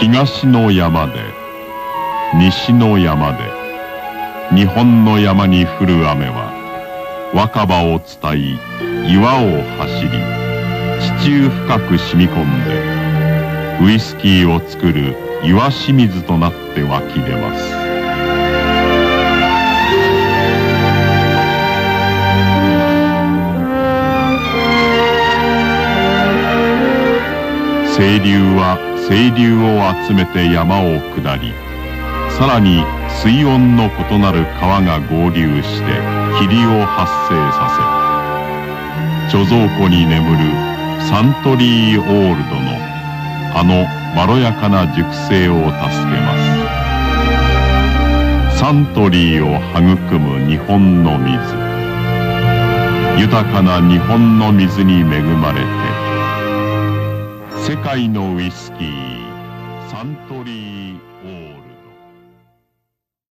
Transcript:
東の山で西の山で日本の山に降る雨は若葉を伝い岩を走り地中深く染み込んでウイスキーを作る岩清水となって湧き出ます。清流は清流を集めて山を下りさらに水温の異なる川が合流して霧を発生させ貯蔵庫に眠るサントリーオールドのあのまろやかな熟成を助けます。サントリーを育む日本の水。豊かな日本の水に恵まれて界のウイスキーサントリーオール。